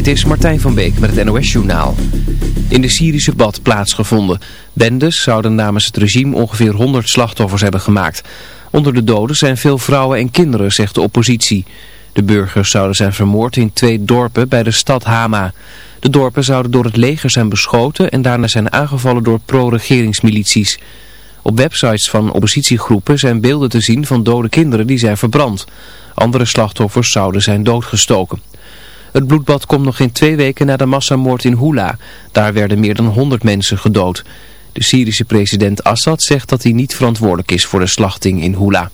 Dit is Martijn van Beek met het NOS-journaal. In de Syrische bad plaatsgevonden. Bendes zouden namens het regime ongeveer 100 slachtoffers hebben gemaakt. Onder de doden zijn veel vrouwen en kinderen, zegt de oppositie. De burgers zouden zijn vermoord in twee dorpen bij de stad Hama. De dorpen zouden door het leger zijn beschoten en daarna zijn aangevallen door pro-regeringsmilities. Op websites van oppositiegroepen zijn beelden te zien van dode kinderen die zijn verbrand. Andere slachtoffers zouden zijn doodgestoken. Het bloedbad komt nog in twee weken na de massamoord in Hula. Daar werden meer dan 100 mensen gedood. De Syrische president Assad zegt dat hij niet verantwoordelijk is voor de slachting in Hula.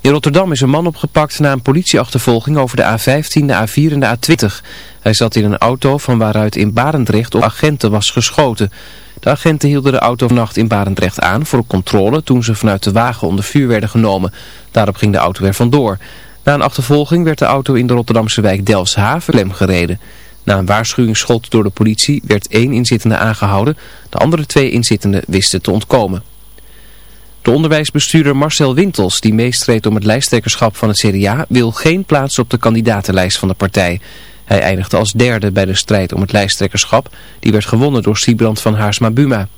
In Rotterdam is een man opgepakt na een politieachtervolging over de A15, de A4 en de A20. Hij zat in een auto van waaruit in Barendrecht op agenten was geschoten. De agenten hielden de auto vannacht in Barendrecht aan voor controle toen ze vanuit de wagen onder vuur werden genomen. Daarop ging de auto er vandoor. Na een achtervolging werd de auto in de Rotterdamse wijk Delfshaven klem gereden. Na een waarschuwingsschot door de politie werd één inzittende aangehouden. De andere twee inzittenden wisten te ontkomen. De onderwijsbestuurder Marcel Wintels, die meestreed om het lijsttrekkerschap van het CDA, wil geen plaats op de kandidatenlijst van de partij. Hij eindigde als derde bij de strijd om het lijsttrekkerschap. Die werd gewonnen door Siebrand van Haarsma-Buma.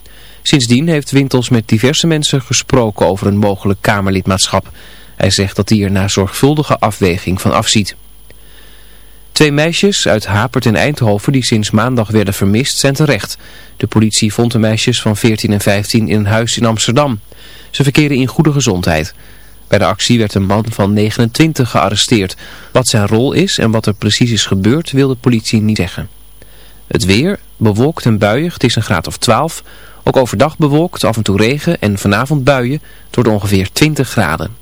Sindsdien heeft Wintels met diverse mensen gesproken over een mogelijk Kamerlidmaatschap. Hij zegt dat hij er na zorgvuldige afweging van afziet. Twee meisjes uit Hapert en Eindhoven die sinds maandag werden vermist zijn terecht. De politie vond de meisjes van 14 en 15 in een huis in Amsterdam. Ze verkeren in goede gezondheid. Bij de actie werd een man van 29 gearresteerd. Wat zijn rol is en wat er precies is gebeurd wil de politie niet zeggen. Het weer, bewolkt en buiig, het is een graad of 12. Ook overdag bewolkt, af en toe regen en vanavond buien. Wordt ongeveer 20 graden.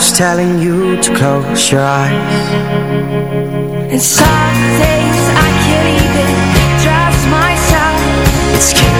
House telling you to close your eyes. And some days I can't even trust myself. It's killing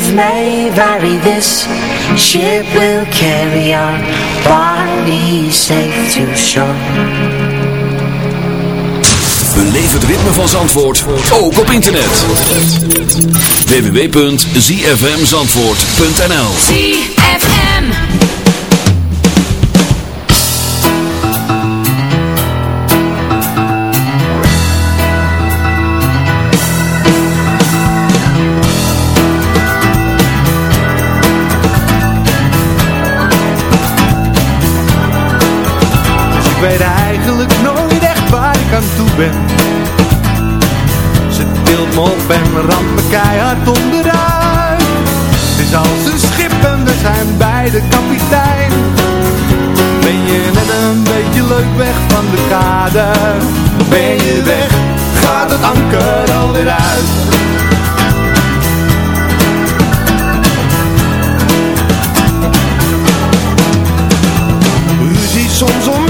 truth may vary, this ship will carry our bodies safe to shore. Beleef het ritme van Zandvoort, ook op internet. www.zfmzandvoort.nl ZFM. Ik weet eigenlijk nooit echt waar ik aan toe ben. Ze tilt me op en ramt me keihard onderuit. Het is als een schip en we zijn bij de kapitein. Ben je net een beetje leuk weg van de kade? Ben je weg, gaat het anker alweer uit. Soms om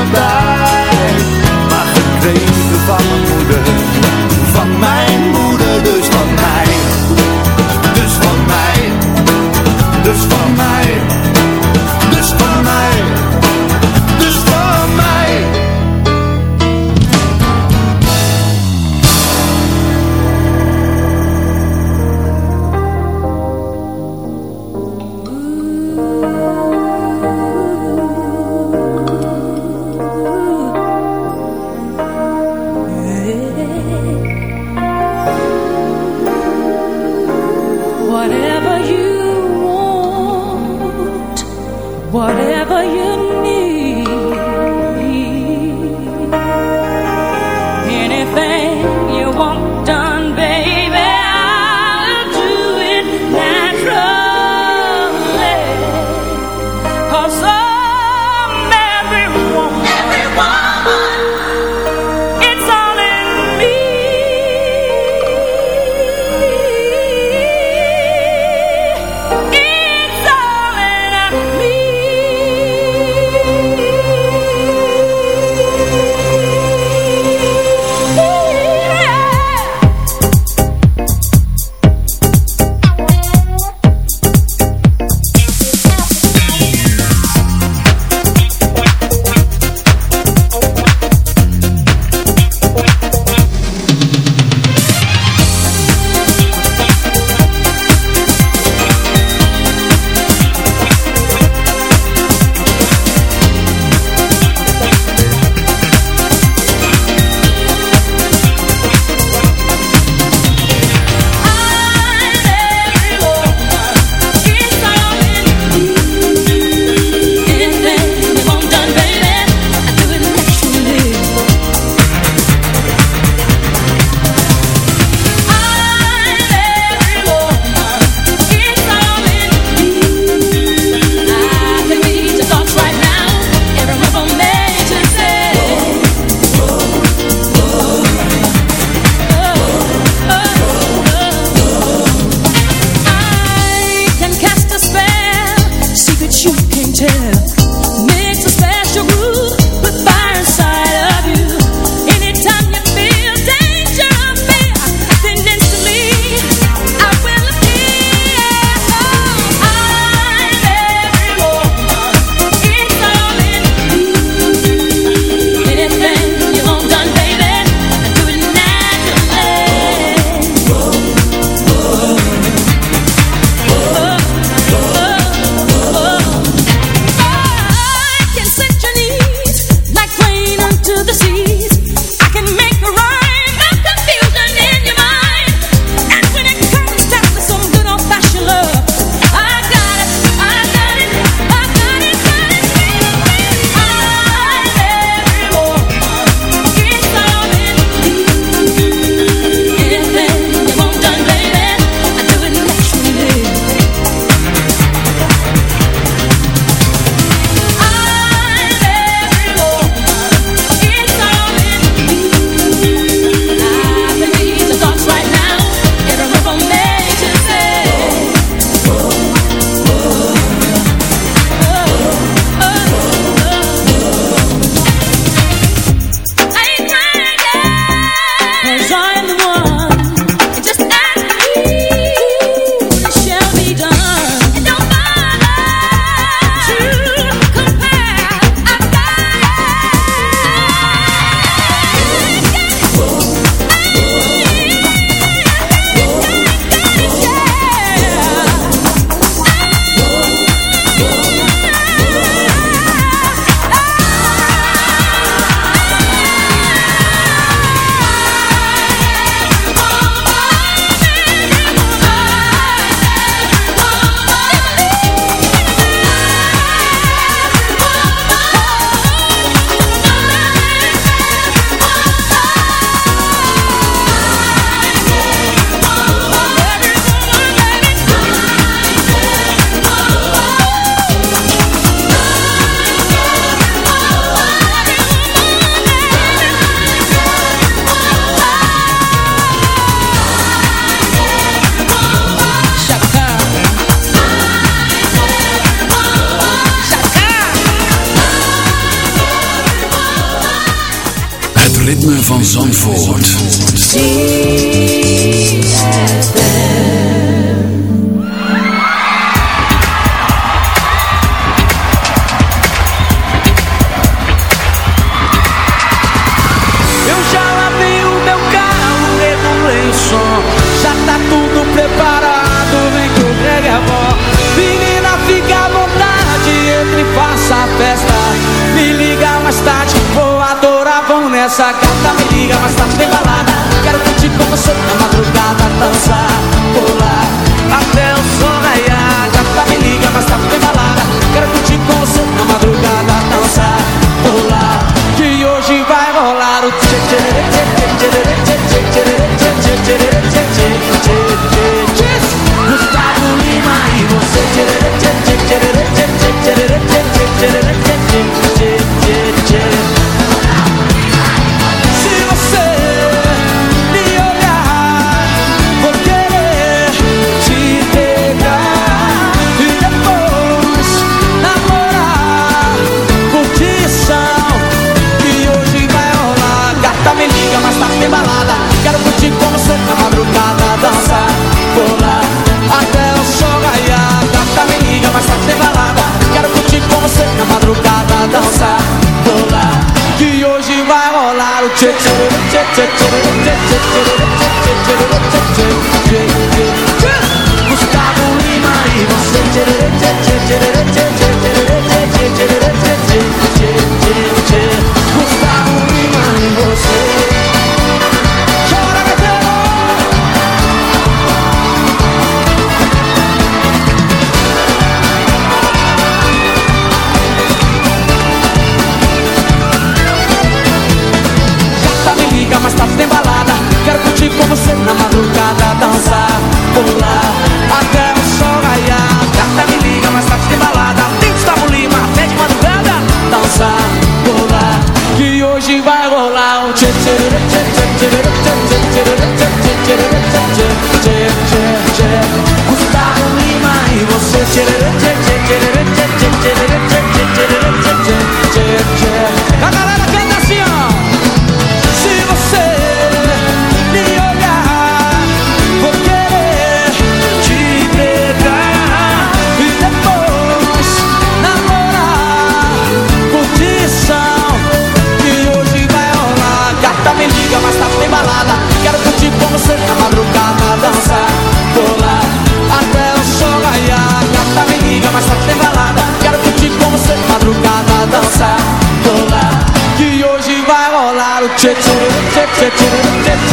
zet chit zet zet zet zet zet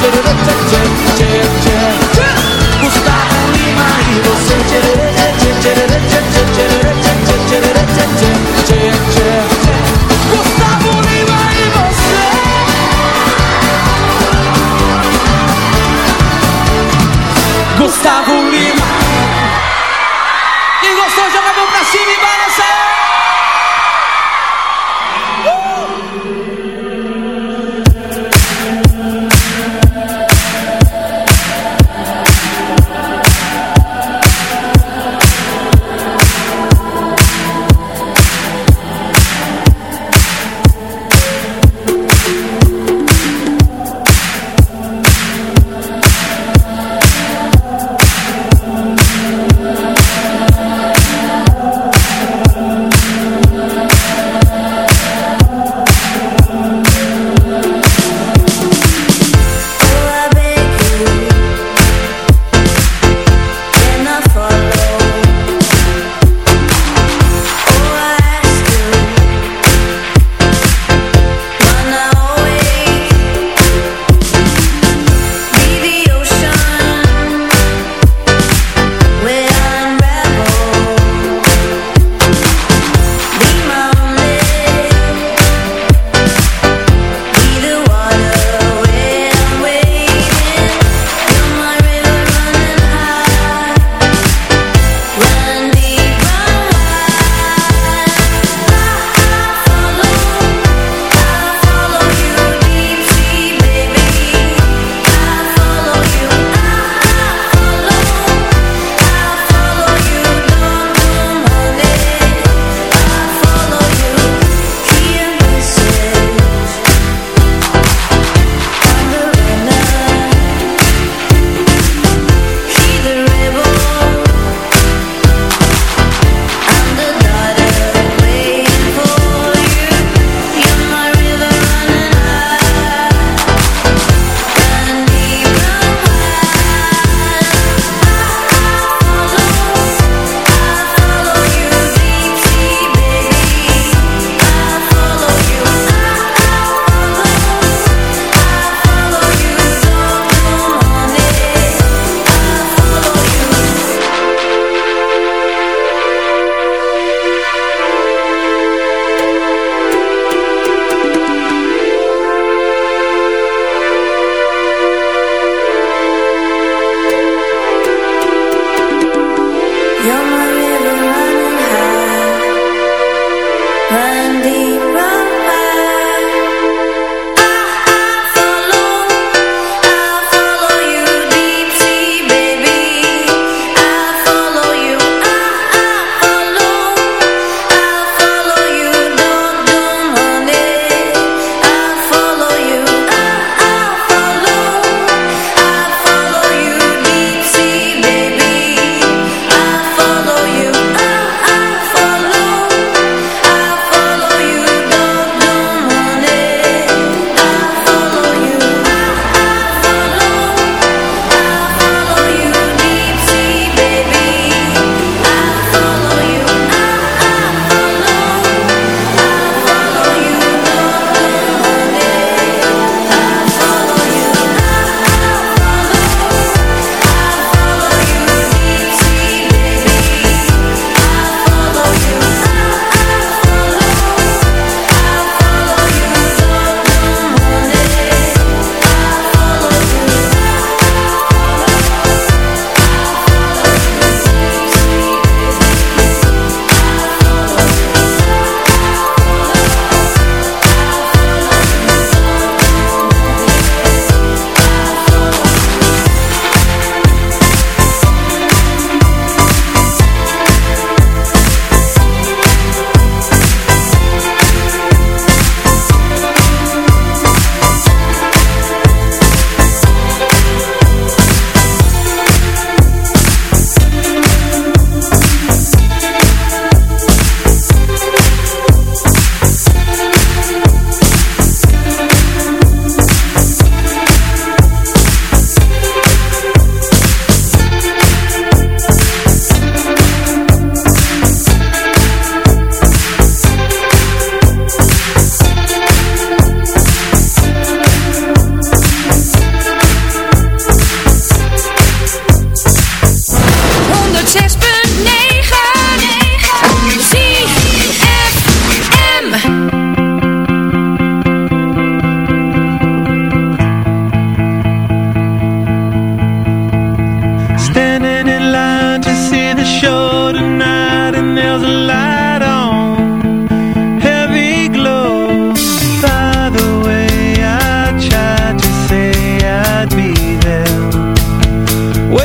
zet zet chit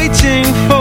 waiting for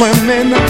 swimming